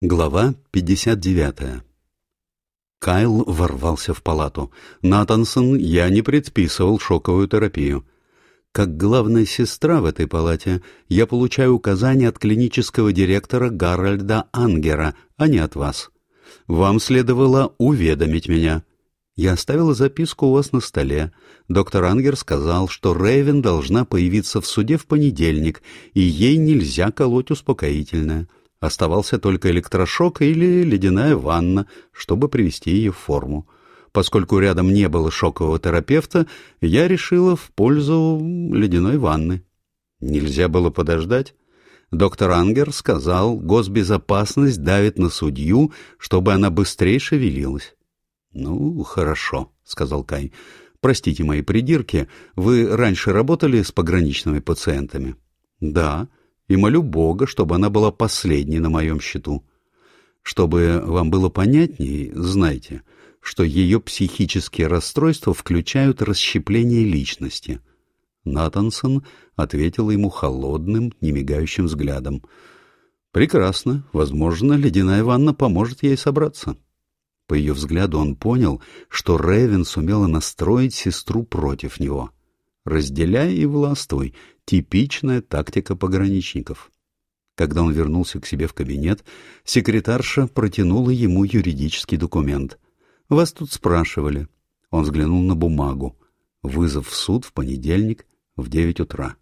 Глава 59 Кайл ворвался в палату. «Натансон, я не предписывал шоковую терапию. Как главная сестра в этой палате я получаю указания от клинического директора Гарольда Ангера, а не от вас. Вам следовало уведомить меня. Я оставила записку у вас на столе. Доктор Ангер сказал, что Рейвен должна появиться в суде в понедельник, и ей нельзя колоть успокоительное». Оставался только электрошок или ледяная ванна, чтобы привести ее в форму. Поскольку рядом не было шокового терапевта, я решила в пользу ледяной ванны. Нельзя было подождать. Доктор Ангер сказал, госбезопасность давит на судью, чтобы она быстрее шевелилась. — Ну, хорошо, — сказал Кай. — Простите мои придирки, вы раньше работали с пограничными пациентами? — Да и молю Бога, чтобы она была последней на моем счету. Чтобы вам было понятней, знайте, что ее психические расстройства включают расщепление личности. Натансон ответил ему холодным, немигающим взглядом. «Прекрасно. Возможно, ледяная ванна поможет ей собраться». По ее взгляду он понял, что Ревен сумела настроить сестру против него. «Разделяй и властвуй» Типичная тактика пограничников. Когда он вернулся к себе в кабинет, секретарша протянула ему юридический документ. «Вас тут спрашивали». Он взглянул на бумагу. Вызов в суд в понедельник в девять утра.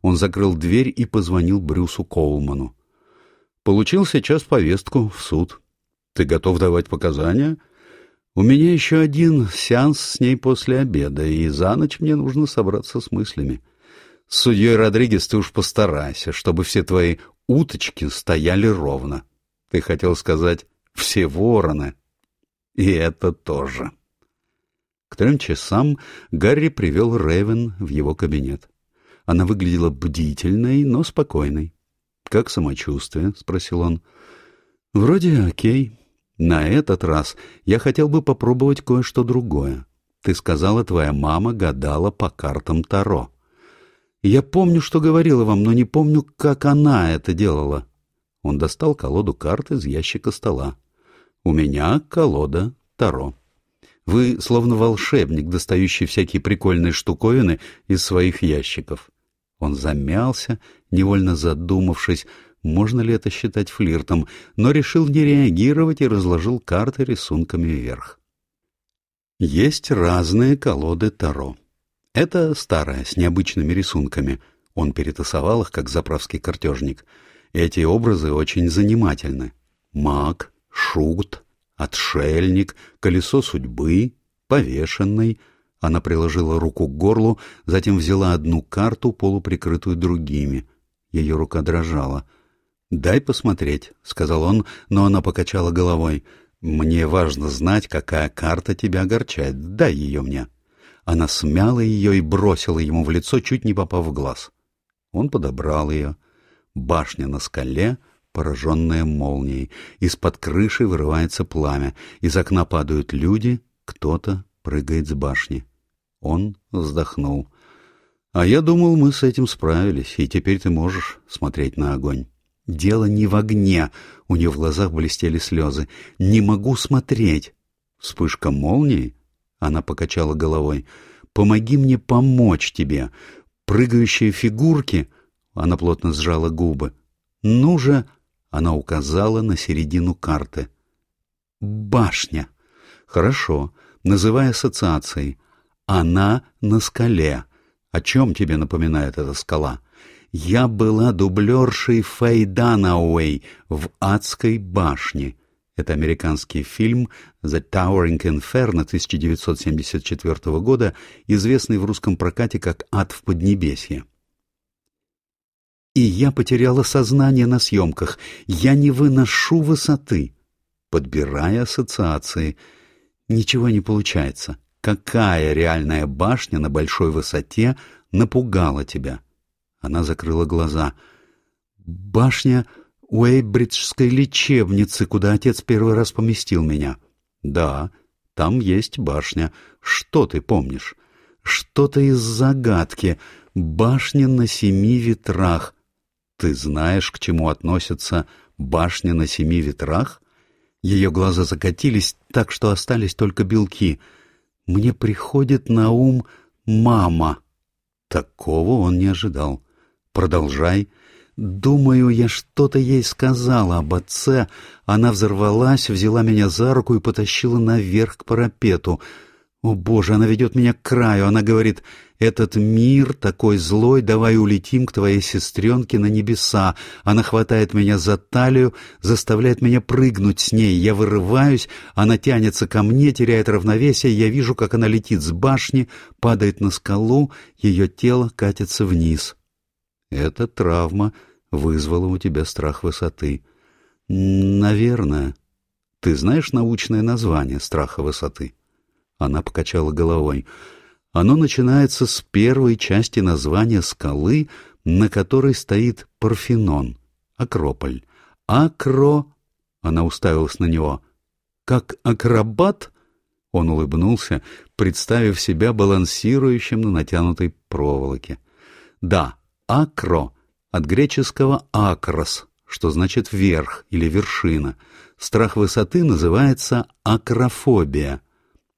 Он закрыл дверь и позвонил Брюсу Коулману. «Получил сейчас повестку в суд. Ты готов давать показания?» «У меня еще один сеанс с ней после обеда, и за ночь мне нужно собраться с мыслями». С судьей Родригес ты уж постарайся, чтобы все твои уточки стояли ровно. Ты хотел сказать «все вороны». И это тоже. К трем часам Гарри привел Ревен в его кабинет. Она выглядела бдительной, но спокойной. «Как самочувствие?» — спросил он. «Вроде окей. На этот раз я хотел бы попробовать кое-что другое. Ты сказала, твоя мама гадала по картам Таро. Я помню, что говорила вам, но не помню, как она это делала. Он достал колоду карт из ящика стола. У меня колода Таро. Вы словно волшебник, достающий всякие прикольные штуковины из своих ящиков. Он замялся, невольно задумавшись, можно ли это считать флиртом, но решил не реагировать и разложил карты рисунками вверх. Есть разные колоды Таро. Это старая, с необычными рисунками. Он перетасовал их, как заправский картежник. Эти образы очень занимательны. Маг, шут, отшельник, колесо судьбы, повешенный. Она приложила руку к горлу, затем взяла одну карту, полуприкрытую другими. Ее рука дрожала. «Дай посмотреть», — сказал он, но она покачала головой. «Мне важно знать, какая карта тебя огорчает. Дай ее мне». Она смяла ее и бросила ему в лицо, чуть не попав в глаз. Он подобрал ее. Башня на скале, пораженная молнией. Из-под крыши вырывается пламя. Из окна падают люди, кто-то прыгает с башни. Он вздохнул. «А я думал, мы с этим справились, и теперь ты можешь смотреть на огонь». «Дело не в огне!» — у нее в глазах блестели слезы. «Не могу смотреть!» Вспышка молнии она покачала головой. «Помоги мне помочь тебе. Прыгающие фигурки...» Она плотно сжала губы. «Ну же...» Она указала на середину карты. «Башня. Хорошо. Называй ассоциацией. Она на скале. О чем тебе напоминает эта скала?» «Я была дублершей Фэй Данауэй в адской башне. Это американский фильм «The Towering Inferno» 1974 года, известный в русском прокате как «Ад в Поднебесье». И я потеряла сознание на съемках. Я не выношу высоты. Подбирая ассоциации. Ничего не получается. Какая реальная башня на большой высоте напугала тебя? Она закрыла глаза. Башня Уэйбриджской лечебницы, куда отец первый раз поместил меня. Да, там есть башня. Что ты помнишь? Что-то из загадки. Башня на семи ветрах. Ты знаешь, к чему относится башня на семи ветрах? Ее глаза закатились так, что остались только белки. Мне приходит на ум мама. Такого он не ожидал. Продолжай. Думаю, я что-то ей сказала об отце. Она взорвалась, взяла меня за руку и потащила наверх к парапету. О, Боже, она ведет меня к краю. Она говорит, этот мир такой злой, давай улетим к твоей сестренке на небеса. Она хватает меня за талию, заставляет меня прыгнуть с ней. Я вырываюсь, она тянется ко мне, теряет равновесие. Я вижу, как она летит с башни, падает на скалу, ее тело катится вниз. Эта травма вызвала у тебя страх высоты. Наверное. Ты знаешь научное название страха высоты? Она покачала головой. Оно начинается с первой части названия скалы, на которой стоит Парфенон, Акрополь. Акро... Она уставилась на него. Как акробат? Он улыбнулся, представив себя балансирующим на натянутой проволоке. Да, акро, от греческого акрос, что значит верх или вершина. Страх высоты называется акрофобия —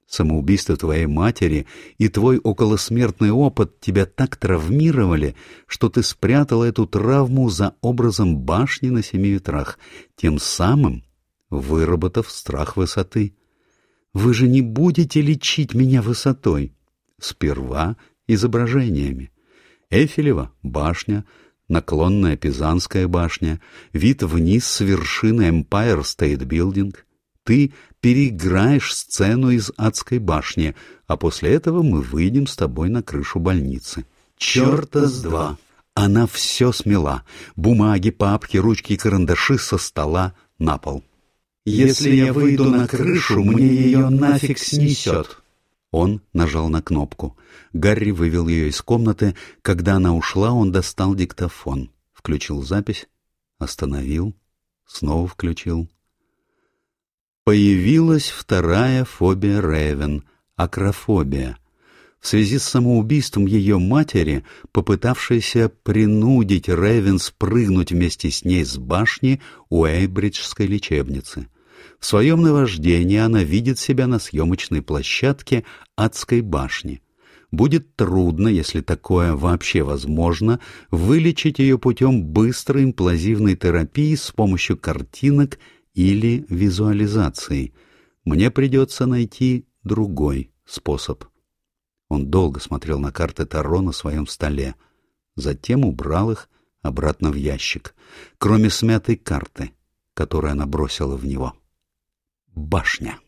Самоубийство твоей матери и твой околосмертный опыт тебя так травмировали, что ты спрятала эту травму за образом башни на семи ветрах, тем самым выработав страх высоты. Вы же не будете лечить меня высотой. Сперва изображениями. Эфелева башня, наклонная Пизанская башня, вид вниз с вершины Empire State Building. Ты переиграешь сцену из адской башни, а после этого мы выйдем с тобой на крышу больницы. Черта с два! Она все смела. Бумаги, папки, ручки и карандаши со стола на пол. «Если я выйду на крышу, мне ее нафиг снесет!» Он нажал на кнопку. Гарри вывел ее из комнаты. Когда она ушла, он достал диктофон. Включил запись, остановил, снова включил. Появилась вторая фобия Ревен — акрофобия. В связи с самоубийством ее матери, попытавшейся принудить Ревен спрыгнуть вместе с ней с башни у Эйбриджской лечебницы. В своем наваждении она видит себя на съемочной площадке адской башни. Будет трудно, если такое вообще возможно, вылечить ее путем быстрой имплазивной терапии с помощью картинок или визуализацией. Мне придется найти другой способ. Он долго смотрел на карты Таро на своем столе, затем убрал их обратно в ящик, кроме смятой карты, которую она бросила в него. Башня.